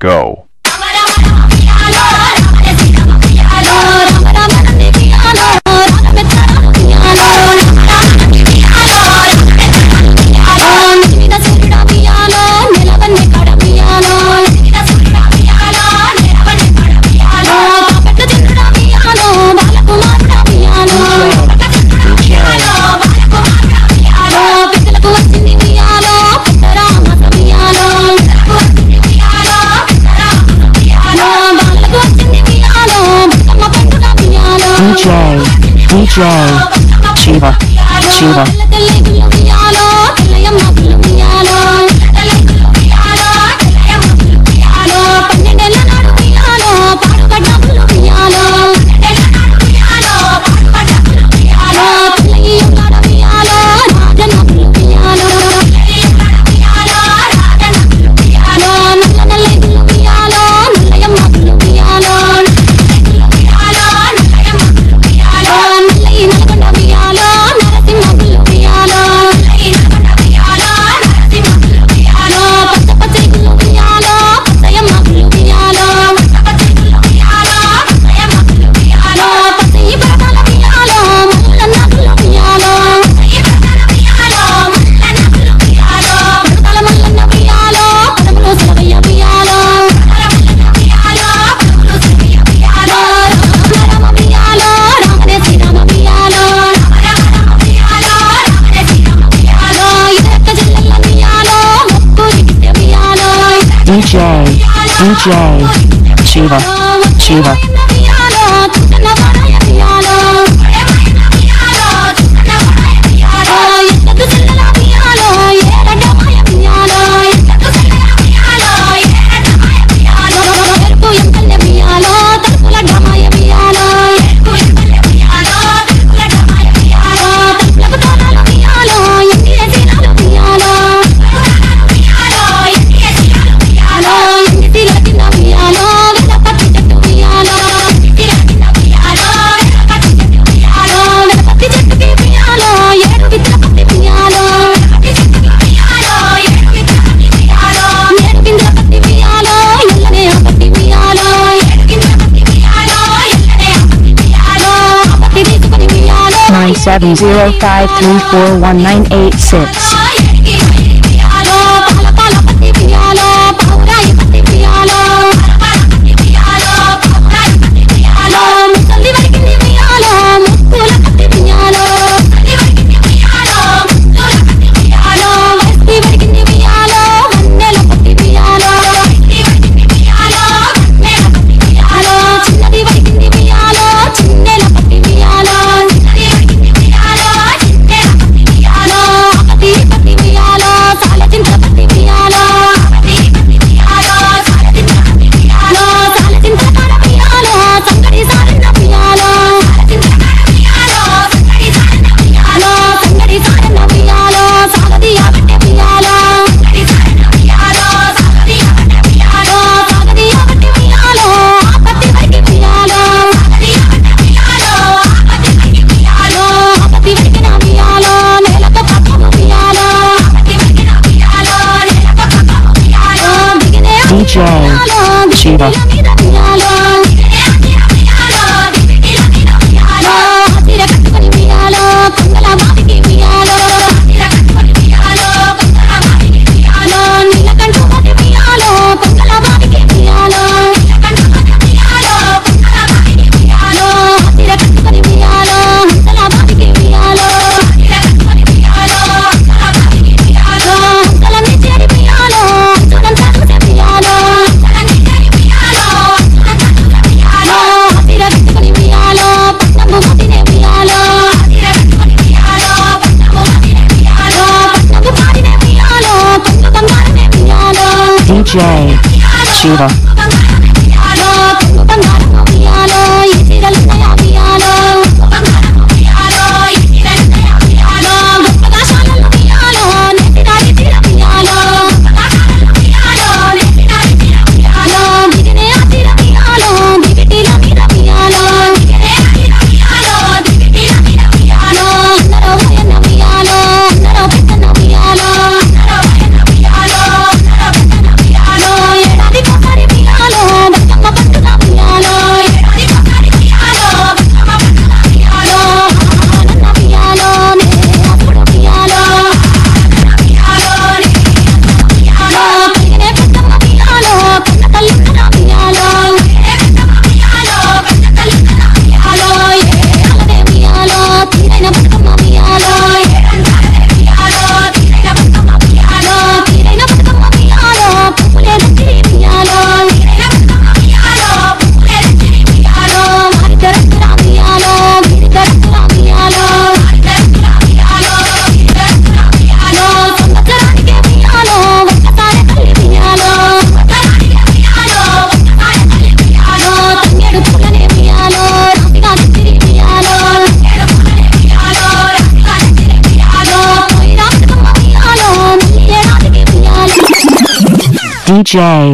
Go. DJ, Shiva, Shiva. DJ, Shiva, Shiva. Seven zero five three four one nine eight six. DJ, Shiva. DJ, Shiva. DJ